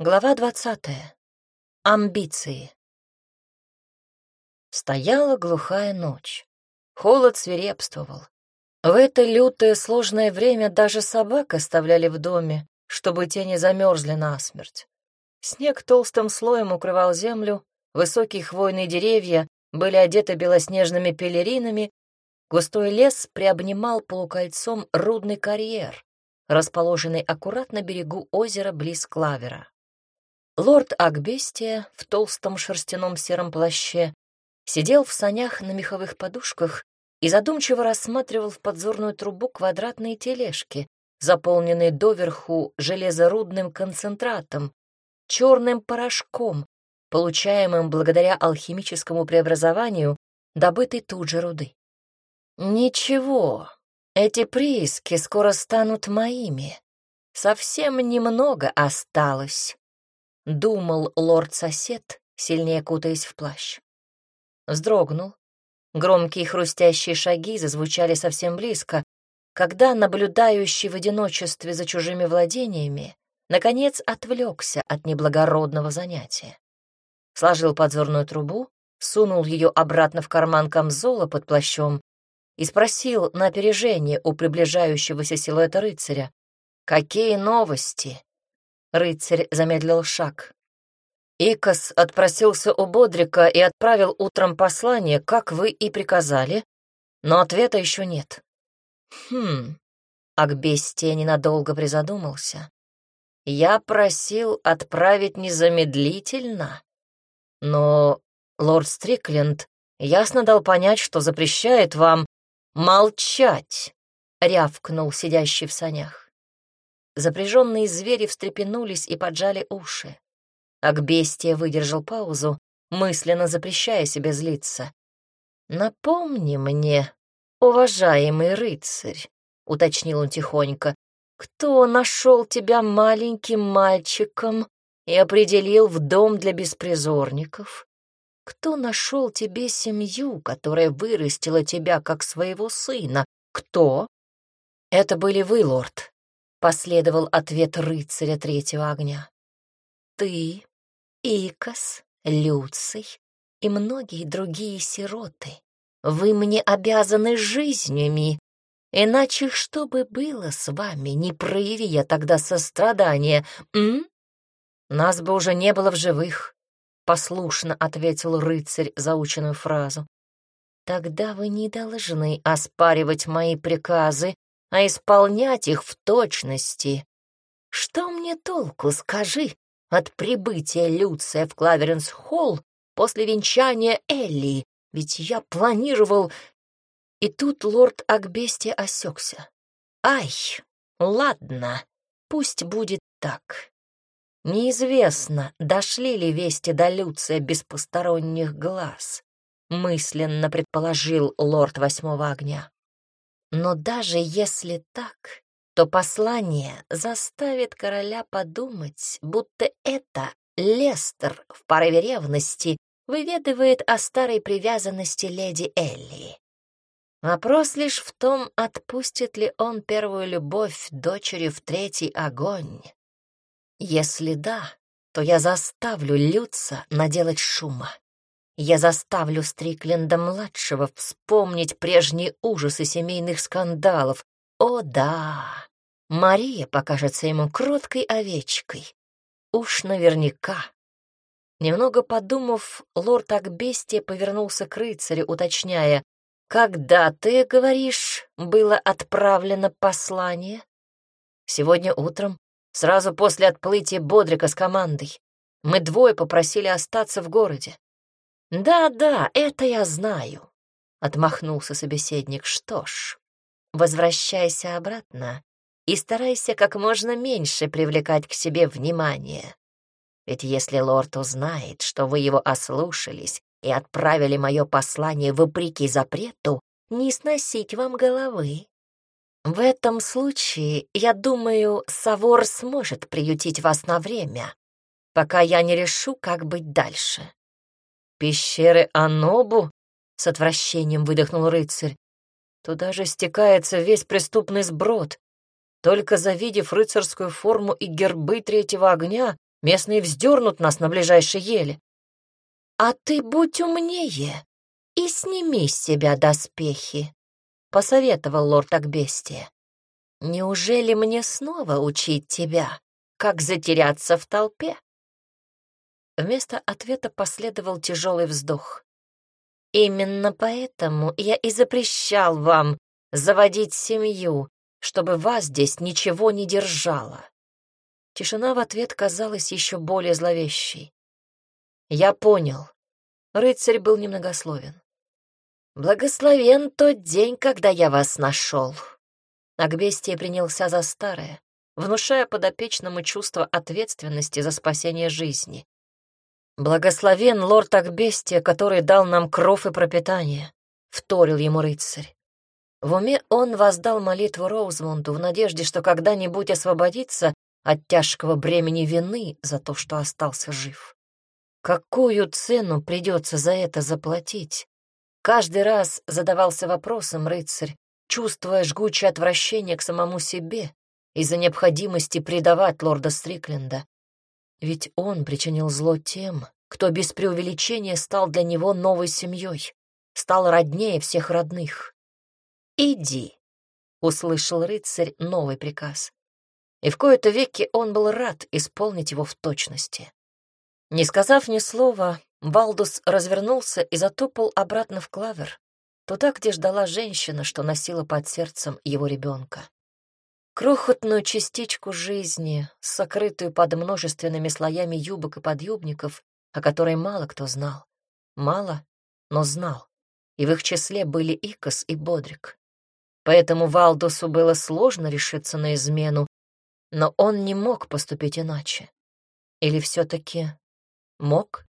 Глава двадцатая. Амбиции. Стояла глухая ночь. Холод свирепствовал. В это лютое сложное время даже собак оставляли в доме, чтобы те не замерзли насмерть. Снег толстым слоем укрывал землю, высокие хвойные деревья были одеты белоснежными пелеринами, густой лес приобнимал полукольцом рудный карьер, расположенный аккуратно берегу озера близ Клавера. Лорд Акбестия в толстом шерстяном сером плаще сидел в санях на меховых подушках и задумчиво рассматривал в подзорную трубу квадратные тележки, заполненные доверху железорудным концентратом, черным порошком, получаемым благодаря алхимическому преобразованию, добытой тут же руды. Ничего, эти прииски скоро станут моими. Совсем немного осталось. — думал лорд-сосед, сильнее кутаясь в плащ. Вздрогнул. Громкие хрустящие шаги зазвучали совсем близко, когда наблюдающий в одиночестве за чужими владениями наконец отвлекся от неблагородного занятия. Сложил подзорную трубу, сунул ее обратно в карман камзола под плащом и спросил на опережение у приближающегося силуэта рыцаря, «Какие новости?» Рыцарь замедлил шаг. Икос отпросился у Бодрика и отправил утром послание, как вы и приказали, но ответа еще нет. Хм, Акбестия ненадолго призадумался. Я просил отправить незамедлительно, но лорд Стрикленд ясно дал понять, что запрещает вам молчать, рявкнул сидящий в санях. Запряженные звери встрепенулись и поджали уши. Акбестия выдержал паузу, мысленно запрещая себе злиться. «Напомни мне, уважаемый рыцарь», — уточнил он тихонько, «кто нашел тебя маленьким мальчиком и определил в дом для беспризорников? Кто нашел тебе семью, которая вырастила тебя как своего сына? Кто?» «Это были вы, лорд», Последовал ответ рыцаря третьего огня. Ты, Икос, Люций и многие другие сироты, вы мне обязаны жизнями, иначе что бы было с вами, не прояви я тогда сострадания, м? Нас бы уже не было в живых, — послушно ответил рыцарь заученную фразу. Тогда вы не должны оспаривать мои приказы а исполнять их в точности. Что мне толку, скажи, от прибытия Люция в Клаверенс-Холл после венчания Элли? Ведь я планировал... И тут лорд Акбести осекся. Ай, ладно, пусть будет так. Неизвестно, дошли ли вести до Люция без посторонних глаз, мысленно предположил лорд Восьмого Огня. Но даже если так, то послание заставит короля подумать, будто это Лестер в порыве ревности выведывает о старой привязанности леди Элли. Вопрос лишь в том, отпустит ли он первую любовь дочери в третий огонь. Если да, то я заставлю Люца наделать шума. Я заставлю Стрикленда-младшего вспомнить прежние ужасы семейных скандалов. О да, Мария покажется ему кроткой овечкой. Уж наверняка. Немного подумав, лорд Акбестия повернулся к рыцарю, уточняя, «Когда, ты говоришь, было отправлено послание?» «Сегодня утром, сразу после отплытия Бодрика с командой. Мы двое попросили остаться в городе. «Да-да, это я знаю», — отмахнулся собеседник. «Что ж, возвращайся обратно и старайся как можно меньше привлекать к себе внимание. Ведь если лорд узнает, что вы его ослушались и отправили мое послание вопреки запрету, не сносить вам головы. В этом случае, я думаю, Савор сможет приютить вас на время, пока я не решу, как быть дальше. «Пещеры Анобу?» — с отвращением выдохнул рыцарь. «Туда же стекается весь преступный сброд. Только завидев рыцарскую форму и гербы третьего огня, Местные вздернут нас на ближайшей еле. А ты будь умнее и сними с себя доспехи, — посоветовал лорд Акбестия. Неужели мне снова учить тебя, как затеряться в толпе? Вместо ответа последовал тяжелый вздох. Именно поэтому я и запрещал вам заводить семью, чтобы вас здесь ничего не держало. Тишина в ответ казалась еще более зловещей. Я понял. Рыцарь был немногословен. Благословен тот день, когда я вас нашел. Агбестия принялся за старое, внушая подопечному чувство ответственности за спасение жизни. «Благословен лорд Акбестия, который дал нам кров и пропитание», — вторил ему рыцарь. В уме он воздал молитву Роузмунду в надежде, что когда-нибудь освободится от тяжкого бремени вины за то, что остался жив. Какую цену придется за это заплатить? Каждый раз задавался вопросом рыцарь, чувствуя жгучее отвращение к самому себе из-за необходимости предавать лорда Стрикленда. Ведь он причинил зло тем, кто без преувеличения стал для него новой семьей, стал роднее всех родных. «Иди», — услышал рыцарь новый приказ. И в кои-то веки он был рад исполнить его в точности. Не сказав ни слова, Валдус развернулся и затопал обратно в клавер, туда, где ждала женщина, что носила под сердцем его ребенка. Крохотную частичку жизни, сокрытую под множественными слоями юбок и подъюбников, о которой мало кто знал. Мало, но знал. И в их числе были Икос и Бодрик. Поэтому Валдусу было сложно решиться на измену, но он не мог поступить иначе. Или все-таки мог?